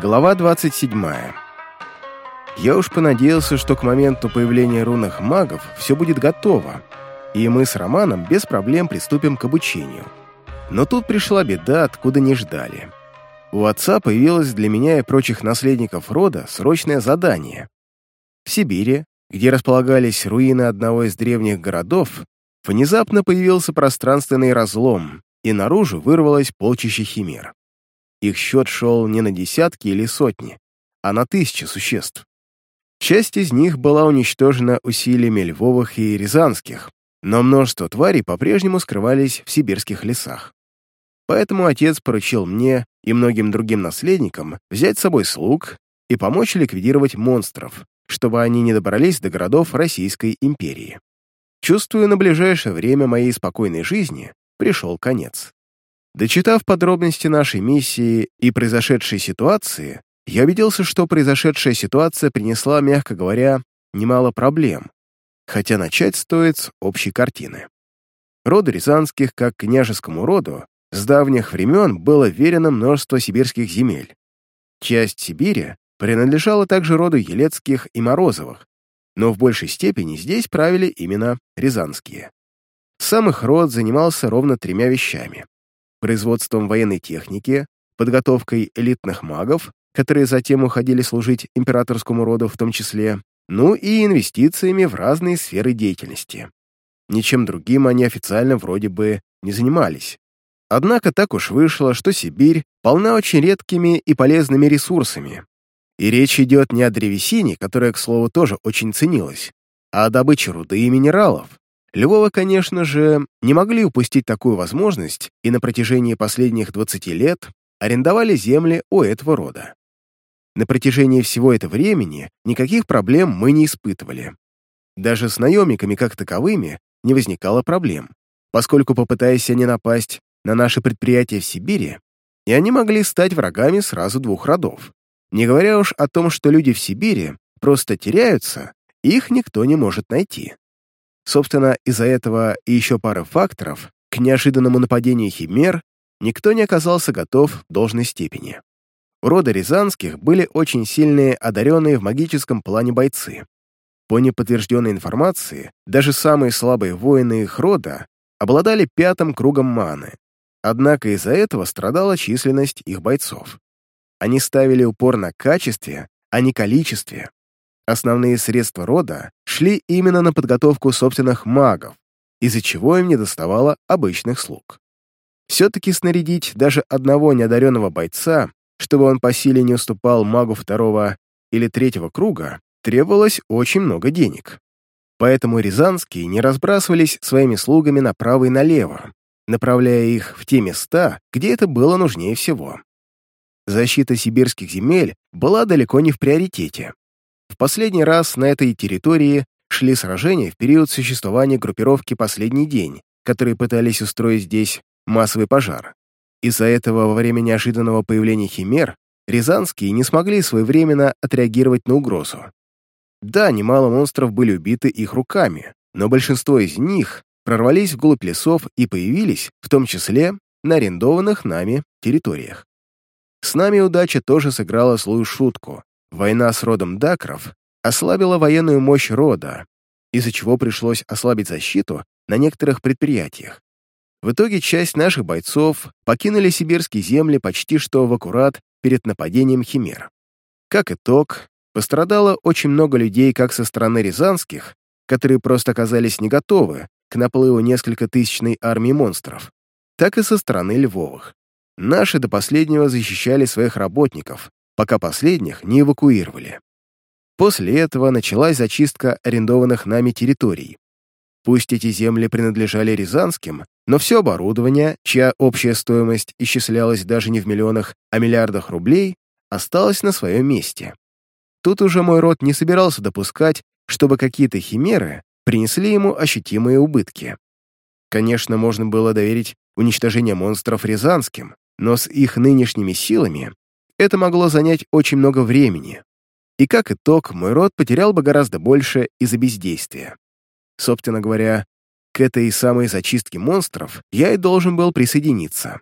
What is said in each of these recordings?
Глава 27. Я уж понадеялся, что к моменту появления рунных магов все будет готово, и мы с Романом без проблем приступим к обучению. Но тут пришла беда, откуда не ждали. У отца появилось для меня и прочих наследников рода срочное задание. В Сибири, где располагались руины одного из древних городов, внезапно появился пространственный разлом, и наружу вырвалось полчище химер. Их счет шел не на десятки или сотни, а на тысячи существ. Часть из них была уничтожена усилиями львовых и рязанских, но множество тварей по-прежнему скрывались в сибирских лесах. Поэтому отец поручил мне и многим другим наследникам взять с собой слуг и помочь ликвидировать монстров, чтобы они не добрались до городов Российской империи. Чувствую, на ближайшее время моей спокойной жизни пришел конец. Дочитав подробности нашей миссии и произошедшей ситуации, я убедился, что произошедшая ситуация принесла, мягко говоря, немало проблем, хотя начать стоит с общей картины. Роду Рязанских, как княжескому роду, с давних времен было верено множество сибирских земель. Часть Сибири принадлежала также роду Елецких и Морозовых, но в большей степени здесь правили именно Рязанские. Сам их род занимался ровно тремя вещами производством военной техники, подготовкой элитных магов, которые затем уходили служить императорскому роду в том числе, ну и инвестициями в разные сферы деятельности. Ничем другим они официально вроде бы не занимались. Однако так уж вышло, что Сибирь полна очень редкими и полезными ресурсами. И речь идет не о древесине, которая, к слову, тоже очень ценилась, а о добыче руды и минералов, Львова, конечно же, не могли упустить такую возможность и на протяжении последних 20 лет арендовали земли у этого рода. На протяжении всего этого времени никаких проблем мы не испытывали. Даже с наемниками как таковыми не возникало проблем, поскольку, попытаясь они напасть на наши предприятия в Сибири, и они могли стать врагами сразу двух родов. Не говоря уж о том, что люди в Сибири просто теряются, их никто не может найти. Собственно, из-за этого и еще пары факторов к неожиданному нападению химер никто не оказался готов в должной степени. У рода Рязанских были очень сильные, одаренные в магическом плане бойцы. По неподтвержденной информации, даже самые слабые воины их рода обладали пятым кругом маны. Однако из-за этого страдала численность их бойцов. Они ставили упор на качестве, а не количестве, Основные средства рода шли именно на подготовку собственных магов, из-за чего им не доставало обычных слуг. Все-таки снарядить даже одного неодаренного бойца, чтобы он по силе не уступал магу второго или третьего круга, требовалось очень много денег. Поэтому рязанские не разбрасывались своими слугами направо и налево, направляя их в те места, где это было нужнее всего. Защита сибирских земель была далеко не в приоритете. Последний раз на этой территории шли сражения в период существования группировки «Последний день», которые пытались устроить здесь массовый пожар. Из-за этого во время неожиданного появления химер рязанские не смогли своевременно отреагировать на угрозу. Да, немало монстров были убиты их руками, но большинство из них прорвались вглубь лесов и появились, в том числе, на арендованных нами территориях. С нами удача тоже сыграла свою шутку, Война с родом Дакров ослабила военную мощь рода, из-за чего пришлось ослабить защиту на некоторых предприятиях. В итоге часть наших бойцов покинули сибирские земли почти что в аккурат перед нападением химер. Как итог, пострадало очень много людей как со стороны рязанских, которые просто оказались не готовы к наплыву несколько тысячной армии монстров, так и со стороны львовых. Наши до последнего защищали своих работников, пока последних не эвакуировали. После этого началась зачистка арендованных нами территорий. Пусть эти земли принадлежали Рязанским, но все оборудование, чья общая стоимость исчислялась даже не в миллионах, а миллиардах рублей, осталось на своем месте. Тут уже мой род не собирался допускать, чтобы какие-то химеры принесли ему ощутимые убытки. Конечно, можно было доверить уничтожение монстров Рязанским, но с их нынешними силами это могло занять очень много времени. И как итог, мой род потерял бы гораздо больше из-за бездействия. Собственно говоря, к этой самой зачистке монстров я и должен был присоединиться.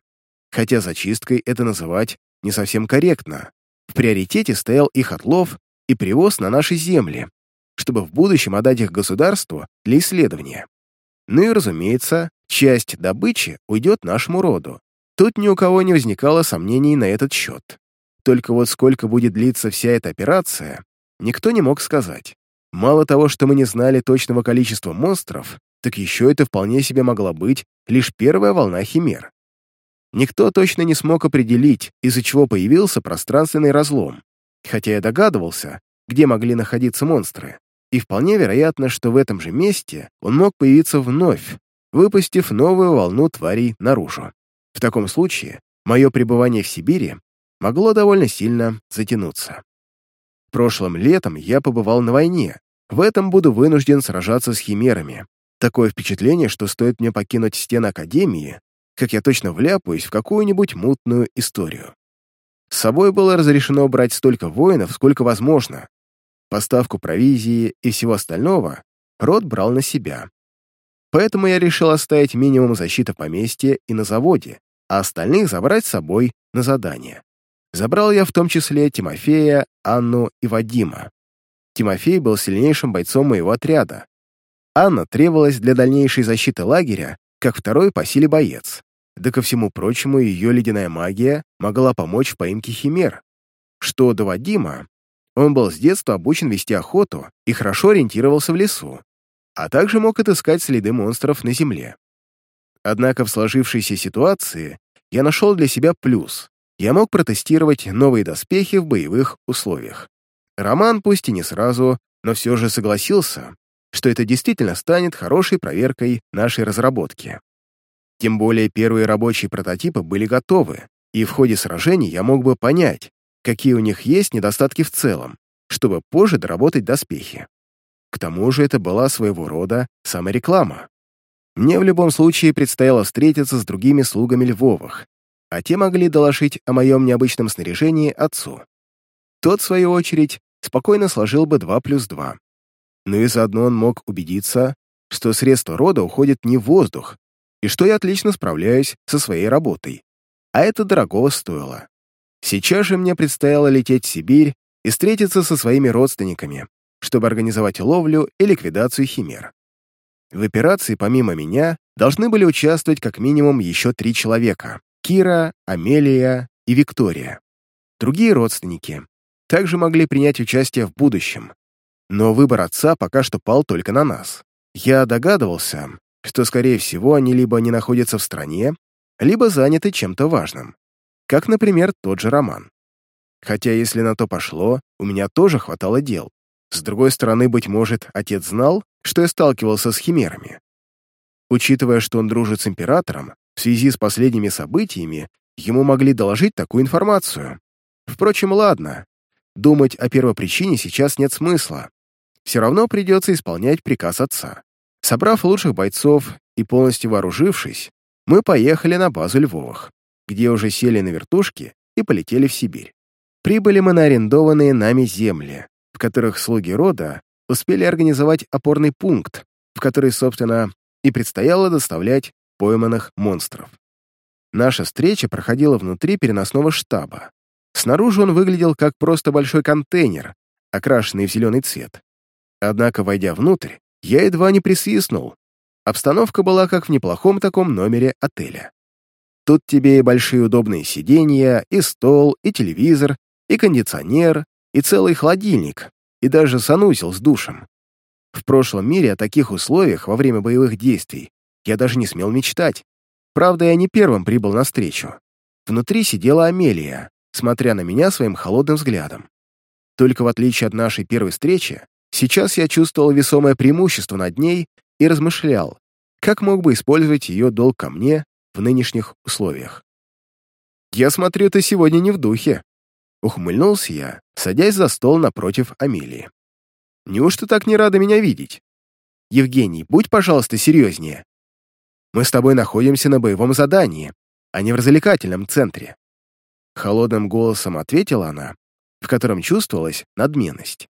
Хотя зачисткой это называть не совсем корректно. В приоритете стоял их отлов и привоз на наши земли, чтобы в будущем отдать их государству для исследования. Ну и, разумеется, часть добычи уйдет нашему роду. Тут ни у кого не возникало сомнений на этот счет. Только вот сколько будет длиться вся эта операция, никто не мог сказать. Мало того, что мы не знали точного количества монстров, так еще это вполне себе могла быть лишь первая волна химер. Никто точно не смог определить, из-за чего появился пространственный разлом, хотя я догадывался, где могли находиться монстры, и вполне вероятно, что в этом же месте он мог появиться вновь, выпустив новую волну тварей наружу. В таком случае мое пребывание в Сибири могло довольно сильно затянуться. Прошлым летом я побывал на войне, в этом буду вынужден сражаться с химерами. Такое впечатление, что стоит мне покинуть стены Академии, как я точно вляпаюсь в какую-нибудь мутную историю. С собой было разрешено брать столько воинов, сколько возможно. Поставку провизии и всего остального род брал на себя. Поэтому я решил оставить минимум защиты поместья и на заводе, а остальных забрать с собой на задание. Забрал я в том числе Тимофея, Анну и Вадима. Тимофей был сильнейшим бойцом моего отряда. Анна требовалась для дальнейшей защиты лагеря, как второй по силе боец. Да ко всему прочему, ее ледяная магия могла помочь в поимке химер. Что до Вадима, он был с детства обучен вести охоту и хорошо ориентировался в лесу, а также мог отыскать следы монстров на земле. Однако в сложившейся ситуации я нашел для себя плюс. Я мог протестировать новые доспехи в боевых условиях. Роман, пусть и не сразу, но все же согласился, что это действительно станет хорошей проверкой нашей разработки. Тем более первые рабочие прототипы были готовы, и в ходе сражений я мог бы понять, какие у них есть недостатки в целом, чтобы позже доработать доспехи. К тому же это была своего рода самореклама. Мне в любом случае предстояло встретиться с другими слугами Львовых, а те могли доложить о моем необычном снаряжении отцу. Тот, в свою очередь, спокойно сложил бы 2 плюс 2. Но и заодно он мог убедиться, что средства рода уходят не в воздух, и что я отлично справляюсь со своей работой. А это дорого стоило. Сейчас же мне предстояло лететь в Сибирь и встретиться со своими родственниками, чтобы организовать ловлю и ликвидацию химер. В операции, помимо меня, должны были участвовать как минимум еще три человека — Кира, Амелия и Виктория. Другие родственники также могли принять участие в будущем, но выбор отца пока что пал только на нас. Я догадывался, что, скорее всего, они либо не находятся в стране, либо заняты чем-то важным, как, например, тот же Роман. Хотя, если на то пошло, у меня тоже хватало дел. С другой стороны, быть может, отец знал, что я сталкивался с химерами. Учитывая, что он дружит с императором, в связи с последними событиями ему могли доложить такую информацию. Впрочем, ладно. Думать о первопричине сейчас нет смысла. Все равно придется исполнять приказ отца. Собрав лучших бойцов и полностью вооружившись, мы поехали на базу Львовых, где уже сели на вертушки и полетели в Сибирь. Прибыли мы на арендованные нами земли, в которых слуги рода успели организовать опорный пункт, в который, собственно, и предстояло доставлять пойманных монстров. Наша встреча проходила внутри переносного штаба. Снаружи он выглядел как просто большой контейнер, окрашенный в зеленый цвет. Однако, войдя внутрь, я едва не присвистнул. Обстановка была как в неплохом таком номере отеля. Тут тебе и большие удобные сиденья, и стол, и телевизор, и кондиционер, и целый холодильник, и даже санузел с душем. В прошлом мире о таких условиях во время боевых действий я даже не смел мечтать. Правда, я не первым прибыл на встречу. Внутри сидела Амелия, смотря на меня своим холодным взглядом. Только в отличие от нашей первой встречи, Сейчас я чувствовал весомое преимущество над ней и размышлял, как мог бы использовать ее долг ко мне в нынешних условиях. «Я смотрю, ты сегодня не в духе», — ухмыльнулся я, садясь за стол напротив Амелии. «Неужто так не рада меня видеть? Евгений, будь, пожалуйста, серьезнее. Мы с тобой находимся на боевом задании, а не в развлекательном центре». Холодным голосом ответила она, в котором чувствовалась надменность.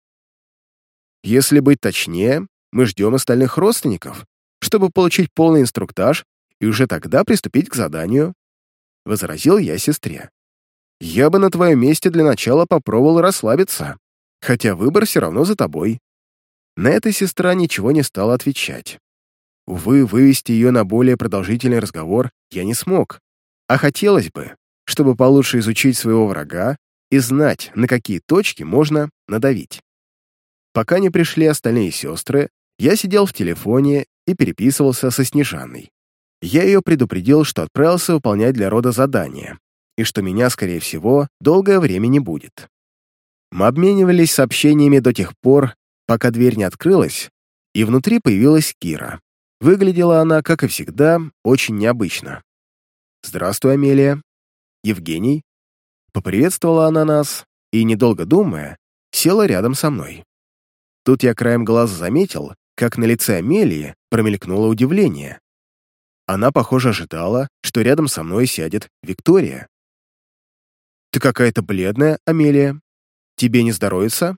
Если быть точнее, мы ждем остальных родственников, чтобы получить полный инструктаж и уже тогда приступить к заданию», — возразил я сестре. Я бы на твоем месте для начала попробовал расслабиться, хотя выбор все равно за тобой». На это сестра ничего не стала отвечать. Увы, вывести ее на более продолжительный разговор я не смог, а хотелось бы, чтобы получше изучить своего врага и знать, на какие точки можно надавить. Пока не пришли остальные сестры, я сидел в телефоне и переписывался со Снежаной. Я ее предупредил, что отправился выполнять для рода задание, и что меня, скорее всего, долгое время не будет. Мы обменивались сообщениями до тех пор, пока дверь не открылась, и внутри появилась Кира. Выглядела она, как и всегда, очень необычно. «Здравствуй, Амелия». «Евгений». Поприветствовала она нас и, недолго думая, села рядом со мной. Тут я краем глаза заметил, как на лице Амелии промелькнуло удивление. Она, похоже, ожидала, что рядом со мной сядет Виктория. «Ты какая-то бледная, Амелия. Тебе не здоровится?»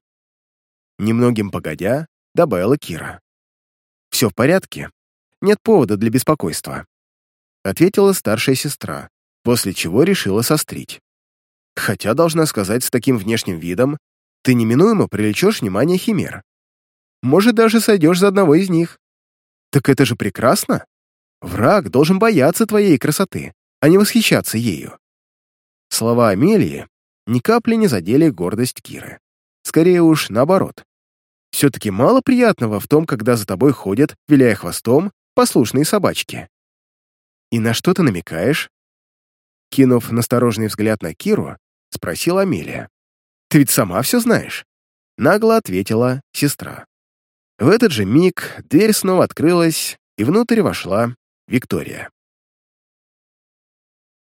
Немногим погодя, добавила Кира. «Все в порядке. Нет повода для беспокойства», — ответила старшая сестра, после чего решила сострить. «Хотя, должна сказать, с таким внешним видом ты неминуемо привлечешь внимание химер. Может, даже сойдешь за одного из них. Так это же прекрасно. Враг должен бояться твоей красоты, а не восхищаться ею». Слова Амелии ни капли не задели гордость Киры. Скорее уж, наоборот. Все-таки мало приятного в том, когда за тобой ходят, виляя хвостом, послушные собачки. И на что ты намекаешь? Кинув настороженный взгляд на Киру, спросила Амелия. «Ты ведь сама все знаешь?» Нагло ответила сестра. В этот же миг дверь снова открылась, и внутрь вошла Виктория.